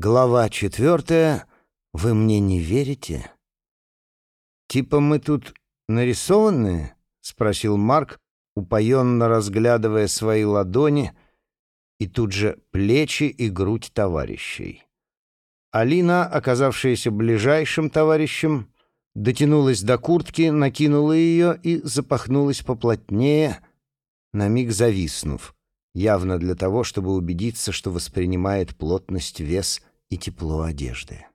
Глава четвертая. Вы мне не верите? Типа мы тут нарисованные? Спросил Марк, упоенно разглядывая свои ладони и тут же плечи и грудь товарищей. Алина, оказавшаяся ближайшим товарищем, дотянулась до куртки, накинула ее и запахнулась поплотнее, на миг зависнув, явно для того, чтобы убедиться, что воспринимает плотность, вес и тепло одежды.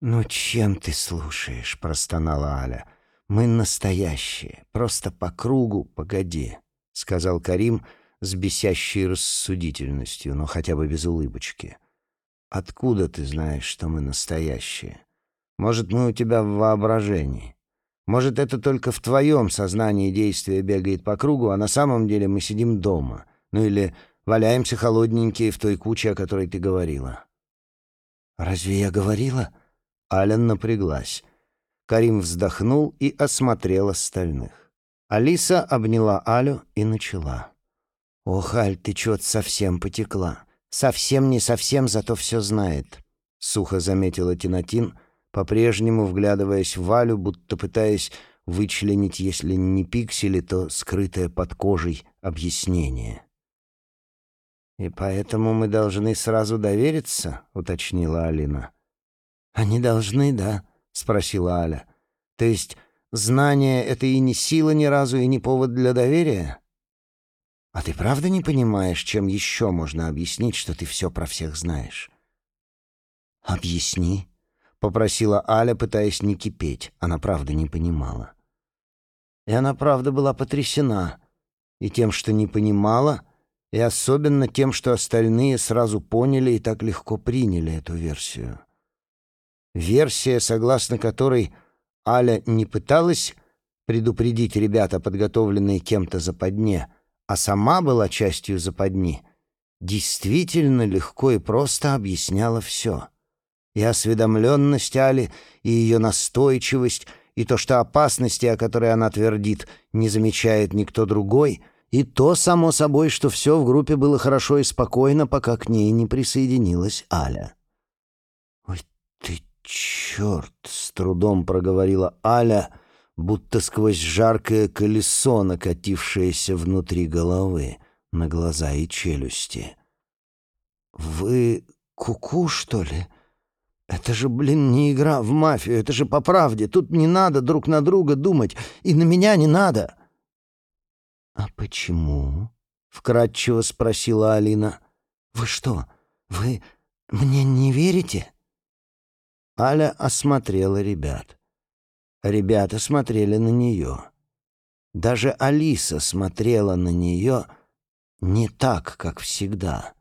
«Ну чем ты слушаешь?» — простонала Аля. «Мы настоящие, просто по кругу, погоди», — сказал Карим с бесящей рассудительностью, но хотя бы без улыбочки. «Откуда ты знаешь, что мы настоящие? Может, мы у тебя в воображении? Может, это только в твоем сознании действие бегает по кругу, а на самом деле мы сидим дома? Ну или валяемся холодненькие в той куче, о которой ты говорила?» «Разве я говорила?» Ален напряглась. Карим вздохнул и осмотрел остальных. Алиса обняла Алю и начала. «Ох, Аль, ты чё-то совсем потекла. Совсем не совсем, зато все знает», — сухо заметила Тинатин, по-прежнему вглядываясь в Алю, будто пытаясь вычленить, если не пиксели, то скрытое под кожей объяснение. «И поэтому мы должны сразу довериться?» — уточнила Алина. «Они должны, да?» — спросила Аля. «То есть знание — это и не сила ни разу, и не повод для доверия?» «А ты правда не понимаешь, чем еще можно объяснить, что ты все про всех знаешь?» «Объясни», — попросила Аля, пытаясь не кипеть. Она правда не понимала. И она правда была потрясена и тем, что не понимала, и особенно тем, что остальные сразу поняли и так легко приняли эту версию. Версия, согласно которой Аля не пыталась предупредить ребята, подготовленные кем-то западне, а сама была частью западни, действительно легко и просто объясняла все. И осведомленность Али, и ее настойчивость, и то, что опасности, о которой она твердит, не замечает никто другой — и то, само собой, что все в группе было хорошо и спокойно, пока к ней не присоединилась Аля. «Ой ты черт!» — с трудом проговорила Аля, будто сквозь жаркое колесо, накатившееся внутри головы, на глаза и челюсти. «Вы куку, -ку, что ли? Это же, блин, не игра в мафию, это же по правде. Тут не надо друг на друга думать, и на меня не надо!» «А почему?» — вкратчиво спросила Алина. «Вы что, вы мне не верите?» Аля осмотрела ребят. Ребята смотрели на нее. Даже Алиса смотрела на нее не так, как всегда.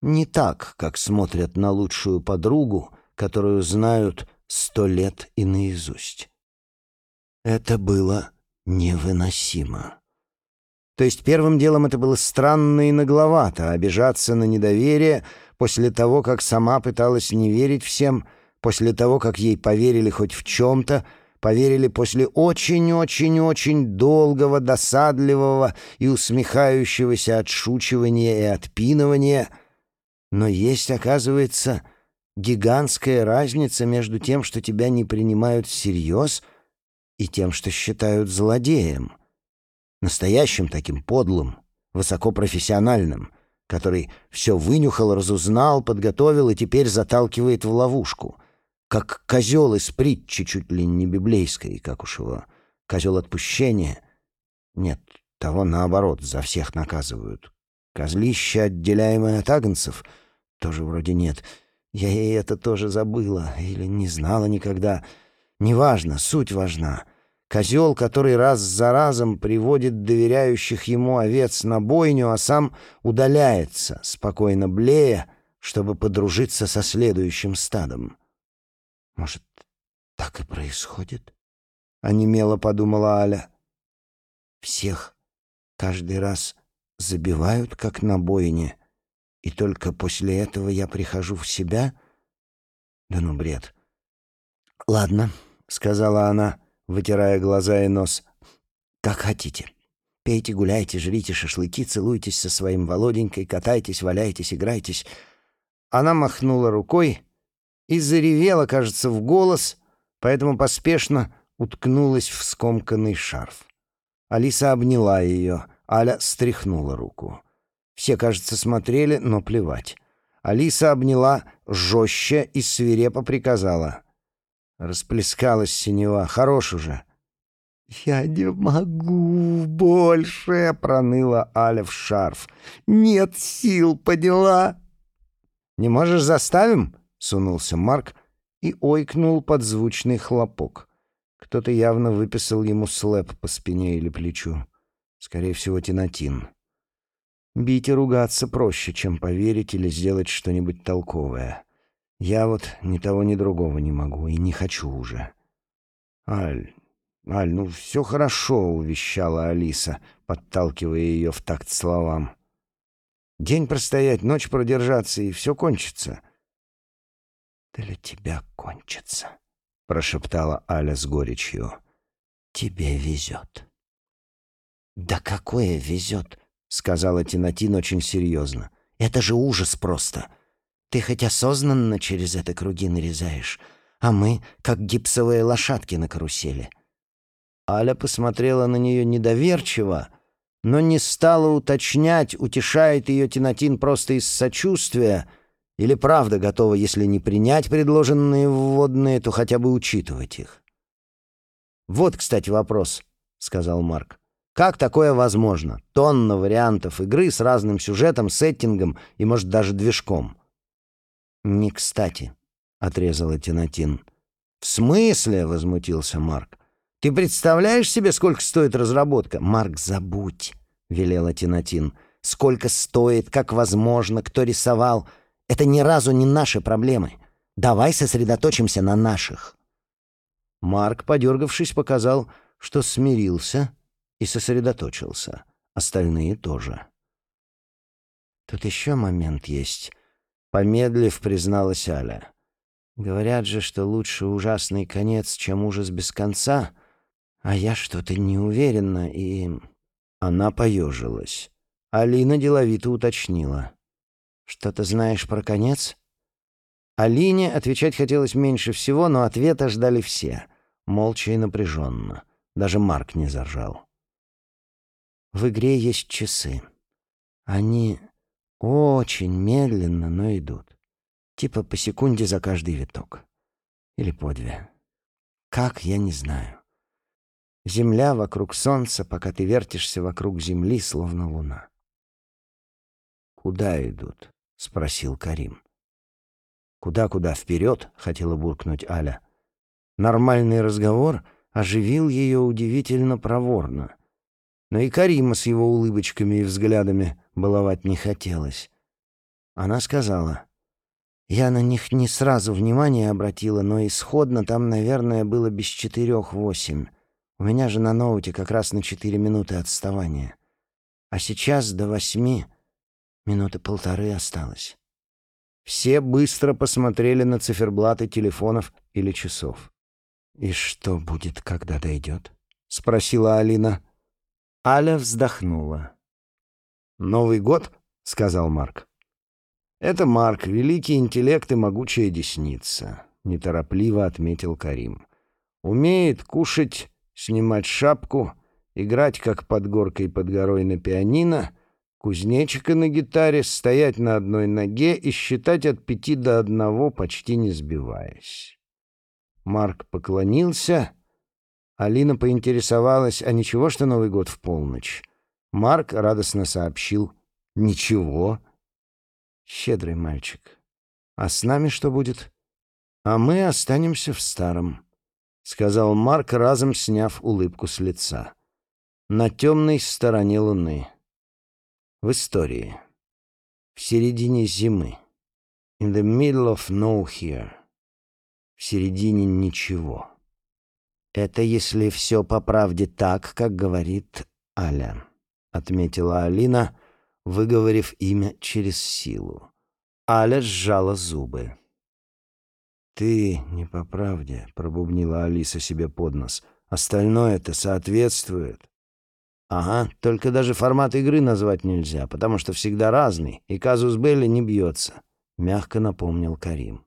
Не так, как смотрят на лучшую подругу, которую знают сто лет и наизусть. Это было невыносимо. То есть первым делом это было странно и нагловато, обижаться на недоверие после того, как сама пыталась не верить всем, после того, как ей поверили хоть в чем-то, поверили после очень-очень-очень долгого, досадливого и усмехающегося отшучивания и отпинывания. Но есть, оказывается, гигантская разница между тем, что тебя не принимают всерьез, и тем, что считают злодеем — Настоящим таким подлым, высокопрофессиональным, который все вынюхал, разузнал, подготовил и теперь заталкивает в ловушку. Как козел из притчи, чуть ли не библейской, как уж его, козел отпущения. Нет, того наоборот, за всех наказывают. Козлище, отделяемое от агнцев, тоже вроде нет. Я и это тоже забыла или не знала никогда. Неважно, суть важна. Козел, который раз за разом приводит доверяющих ему овец на бойню, а сам удаляется, спокойно блея, чтобы подружиться со следующим стадом. «Может, так и происходит?» — онемело подумала Аля. «Всех каждый раз забивают, как на бойне, и только после этого я прихожу в себя? Да ну, бред!» «Ладно», — сказала она, — вытирая глаза и нос. «Как хотите. Пейте, гуляйте, жрите шашлыки, целуйтесь со своим Володенькой, катайтесь, валяйтесь, играйтесь. Она махнула рукой и заревела, кажется, в голос, поэтому поспешно уткнулась в скомканный шарф. Алиса обняла ее, Аля стряхнула руку. Все, кажется, смотрели, но плевать. Алиса обняла жестче и свирепо приказала. Расплескалась синева. «Хорош уже!» «Я не могу больше!» — проныла Аля в шарф. «Нет сил, поняла?» «Не можешь, заставим?» — сунулся Марк и ойкнул под звучный хлопок. Кто-то явно выписал ему слэп по спине или плечу. Скорее всего, тинатин. Бить и ругаться проще, чем поверить или сделать что-нибудь толковое. Я вот ни того, ни другого не могу и не хочу уже. «Аль, Аль, ну все хорошо», — увещала Алиса, подталкивая ее в такт словам. «День простоять, ночь продержаться, и все кончится». «Для тебя кончится», — прошептала Аля с горечью. «Тебе везет». «Да какое везет?» — сказала Тинатин очень серьезно. «Это же ужас просто. Ты хоть осознанно через это круги нарезаешь, а мы как гипсовые лошадки на карусели». Аля посмотрела на нее недоверчиво, но не стала уточнять, утешает ее Тинатин просто из сочувствия или правда готова, если не принять предложенные вводные, то хотя бы учитывать их. «Вот, кстати, вопрос», — сказал Марк. Как такое возможно? Тонна вариантов игры с разным сюжетом, сеттингом и, может, даже движком. «Не кстати», — отрезала Тинатин. «В смысле?» — возмутился Марк. «Ты представляешь себе, сколько стоит разработка?» «Марк, забудь», — велела Тинатин. «Сколько стоит, как возможно, кто рисовал. Это ни разу не наши проблемы. Давай сосредоточимся на наших». Марк, подергавшись, показал, что смирился и сосредоточился. Остальные тоже. «Тут еще момент есть», — помедлив призналась Аля. «Говорят же, что лучше ужасный конец, чем ужас без конца, а я что-то не уверена, и...» Она поежилась. Алина деловито уточнила. «Что-то знаешь про конец?» Алине отвечать хотелось меньше всего, но ответа ждали все, молча и напряженно. Даже Марк не заржал. В игре есть часы. Они очень медленно, но идут. Типа по секунде за каждый виток. Или по две. Как, я не знаю. Земля вокруг Солнца, пока ты вертишься вокруг Земли, словно луна. «Куда идут?» — спросил Карим. «Куда-куда? Вперед?» — хотела буркнуть Аля. Нормальный разговор оживил ее удивительно проворно — но и Карима с его улыбочками и взглядами баловать не хотелось. Она сказала, «Я на них не сразу внимание обратила, но исходно там, наверное, было без четырех восемь. У меня же на ноуте как раз на четыре минуты отставания. А сейчас до восьми минуты полторы осталось». Все быстро посмотрели на циферблаты телефонов или часов. «И что будет, когда дойдет?» — спросила Алина. Аля вздохнула. «Новый год?» — сказал Марк. «Это Марк, великий интеллект и могучая десница», — неторопливо отметил Карим. «Умеет кушать, снимать шапку, играть, как под горкой под горой на пианино, кузнечика на гитаре, стоять на одной ноге и считать от пяти до одного, почти не сбиваясь». Марк поклонился Алина поинтересовалась, а ничего, что Новый год в полночь? Марк радостно сообщил «Ничего». Щедрый мальчик. «А с нами что будет?» «А мы останемся в старом», — сказал Марк, разом сняв улыбку с лица. «На темной стороне луны. В истории. В середине зимы. In the middle of no here. В середине ничего». «Это если все по правде так, как говорит Аля», — отметила Алина, выговорив имя через силу. Аля сжала зубы. «Ты не по правде», — пробубнила Алиса себе под нос. «Остальное-то соответствует». «Ага, только даже формат игры назвать нельзя, потому что всегда разный, и казус Белли не бьется. мягко напомнил Карим.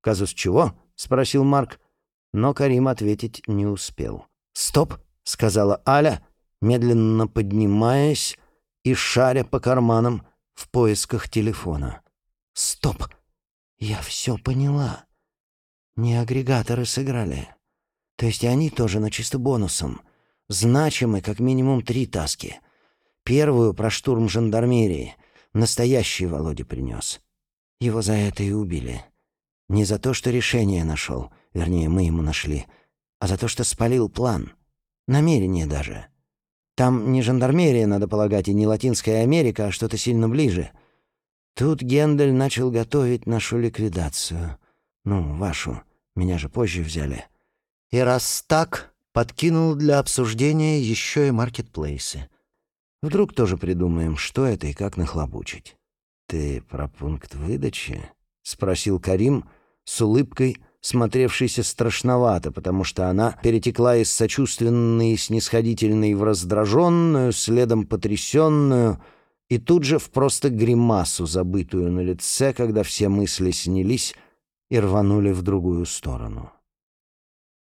«Казус чего?» — спросил Марк, но Карим ответить не успел. «Стоп!» — сказала Аля, медленно поднимаясь и шаря по карманам в поисках телефона. «Стоп! Я все поняла. Не агрегаторы сыграли. То есть они тоже на чисто бонусом. Значимы как минимум три таски. Первую про штурм жандармерии. Настоящий Володя принес. Его за это и убили. Не за то, что решение нашел, вернее, мы ему нашли, а за то, что спалил план. Намерение даже. Там не жандармерия, надо полагать, и не Латинская Америка, а что-то сильно ближе. Тут Гендель начал готовить нашу ликвидацию. Ну, вашу. Меня же позже взяли. И раз так, подкинул для обсуждения еще и маркетплейсы. Вдруг тоже придумаем, что это и как нахлобучить. «Ты про пункт выдачи?» — спросил Карим с улыбкой, смотревшейся страшновато, потому что она перетекла из сочувственной и снисходительной в раздраженную, следом потрясенную и тут же в просто гримасу, забытую на лице, когда все мысли снялись и рванули в другую сторону.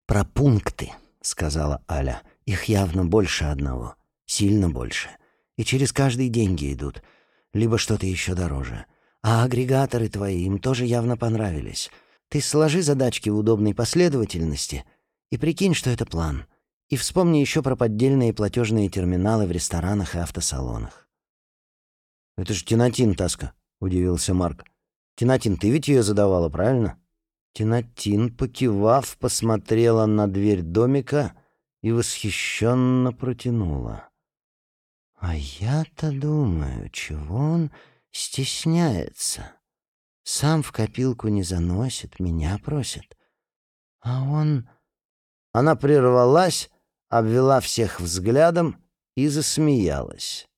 «Про пункты», — сказала Аля. «Их явно больше одного. Сильно больше. И через каждый деньги идут. Либо что-то еще дороже. А агрегаторы твои им тоже явно понравились. Ты сложи задачки в удобной последовательности и прикинь, что это план. И вспомни еще про поддельные платежные терминалы в ресторанах и автосалонах». «Это же Тинатин, Таска», — удивился Марк. «Тинатин, ты ведь ее задавала, правильно?» Тинатин, покивав, посмотрела на дверь домика и восхищенно протянула. «А я-то думаю, чего он стесняется? Сам в копилку не заносит, меня просит. А он...» Она прервалась, обвела всех взглядом и засмеялась.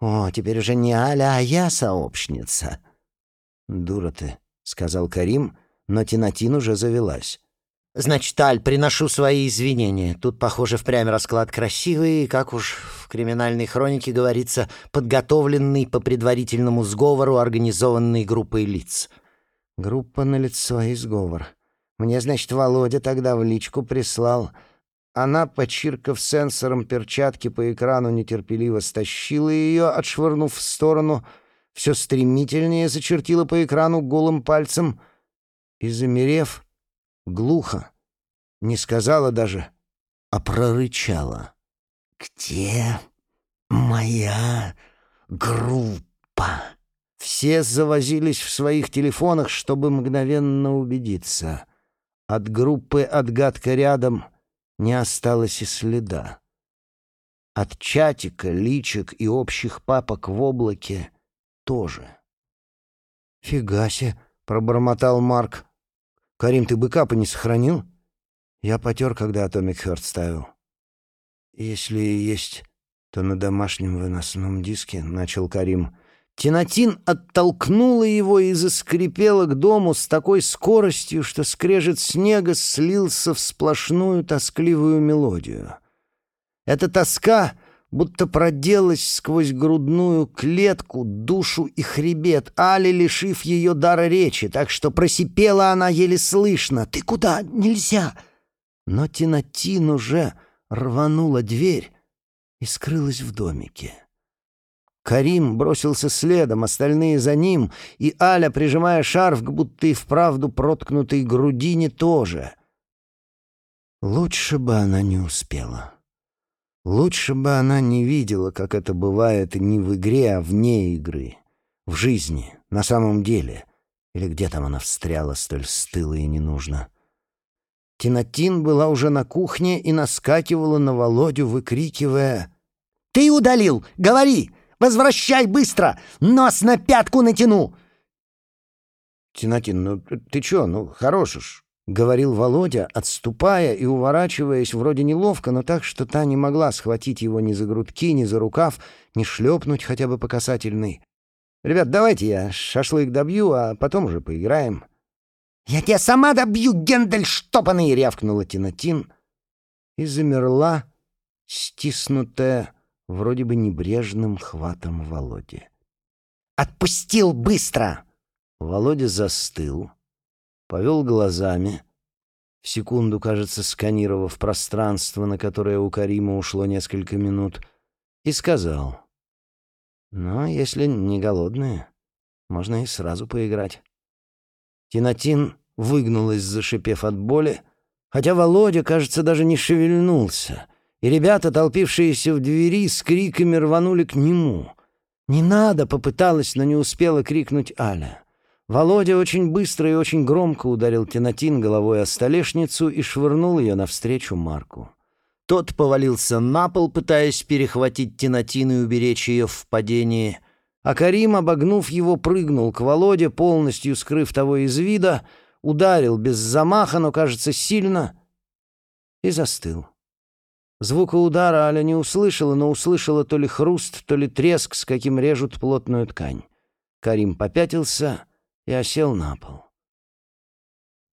«О, теперь уже не Аля, а я сообщница». «Дура ты», — сказал Карим, но Тинатин уже завелась. «Значит, Аль, приношу свои извинения. Тут, похоже, впрямь расклад красивый, как уж в криминальной хронике говорится, подготовленный по предварительному сговору организованной группой лиц». «Группа на лицо и сговор. Мне, значит, Володя тогда в личку прислал...» Она, почиркав сенсором перчатки по экрану, нетерпеливо стащила ее, отшвырнув в сторону, все стремительнее зачертила по экрану голым пальцем — и, замерев, глухо, не сказала даже, а прорычала. «Где моя группа?» Все завозились в своих телефонах, чтобы мгновенно убедиться. От группы «Отгадка рядом» не осталось и следа. От чатика, личек и общих папок в облаке тоже. «Фига себе!» — пробормотал Марк. «Карим, ты бэкапы не сохранил?» Я потер, когда Atomic Heart ставил. «Если есть, то на домашнем выносном диске», — начал Карим. Тинатин оттолкнула его и заскрипела к дому с такой скоростью, что скрежет снега слился в сплошную тоскливую мелодию. Эта тоска будто проделась сквозь грудную клетку, душу и хребет, Али лишив ее дара речи, так что просипела она еле слышно. «Ты куда? Нельзя!» Но Тинатин уже рванула дверь и скрылась в домике. Карим бросился следом, остальные за ним, и Аля, прижимая шарф к будто и вправду проткнутой грудине, тоже. Лучше бы она не успела. Лучше бы она не видела, как это бывает не в игре, а вне игры. В жизни, на самом деле. Или где там она встряла столь стыло и ненужно. Тинатин была уже на кухне и наскакивала на Володю, выкрикивая «Ты удалил! Говори! Возвращай быстро! Нос на пятку натяну!» «Тинатин, ну ты чё? Ну, хорош уж. — говорил Володя, отступая и уворачиваясь вроде неловко, но так, что та не могла схватить его ни за грудки, ни за рукав, ни шлепнуть хотя бы по касательной. «Ребят, давайте я шашлык добью, а потом уже поиграем». «Я тебя сама добью, Гендель штопанный!» — рявкнула Тинатин и замерла, стиснутая вроде бы небрежным хватом Володи. «Отпустил быстро!» Володя застыл, повел глазами, в секунду, кажется, сканировав пространство, на которое у Карима ушло несколько минут, и сказал, «Ну, если не голодные, можно и сразу поиграть». Тинатин выгнулась, зашипев от боли, хотя Володя, кажется, даже не шевельнулся, и ребята, толпившиеся в двери, с криками рванули к нему. «Не надо!» — попыталась, но не успела крикнуть Аля. Володя очень быстро и очень громко ударил Тинатин головой о столешницу и швырнул ее навстречу Марку. Тот повалился на пол, пытаясь перехватить Тинатин и уберечь ее в падении, а Карим, обогнув его, прыгнул к Володе, полностью скрыв того из вида, ударил без замаха, но, кажется, сильно, и застыл. Звука удара Аля не услышала, но услышала то ли хруст, то ли треск, с каким режут плотную ткань. Карим попятился и осел на пол.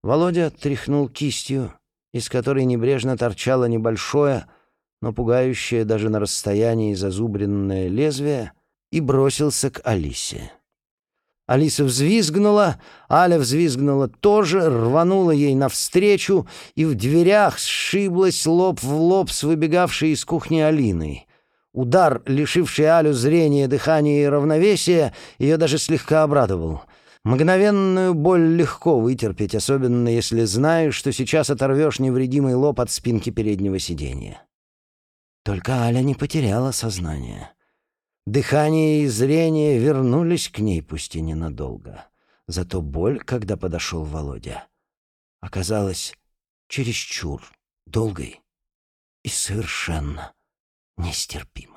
Володя тряхнул кистью, из которой небрежно торчало небольшое, но пугающее даже на расстоянии зазубренное лезвие, и бросился к Алисе. Алиса взвизгнула, Аля взвизгнула тоже, рванула ей навстречу и в дверях сшиблась лоб в лоб с выбегавшей из кухни Алиной. Удар, лишивший Алю зрения, дыхания и равновесия, ее даже слегка обрадовал. Мгновенную боль легко вытерпеть, особенно если знаешь, что сейчас оторвешь невредимый лоб от спинки переднего сиденья. Только Аля не потеряла сознание. Дыхание и зрение вернулись к ней, пусть и ненадолго. Зато боль, когда подошел Володя, оказалась чересчур долгой и совершенно нестерпимой.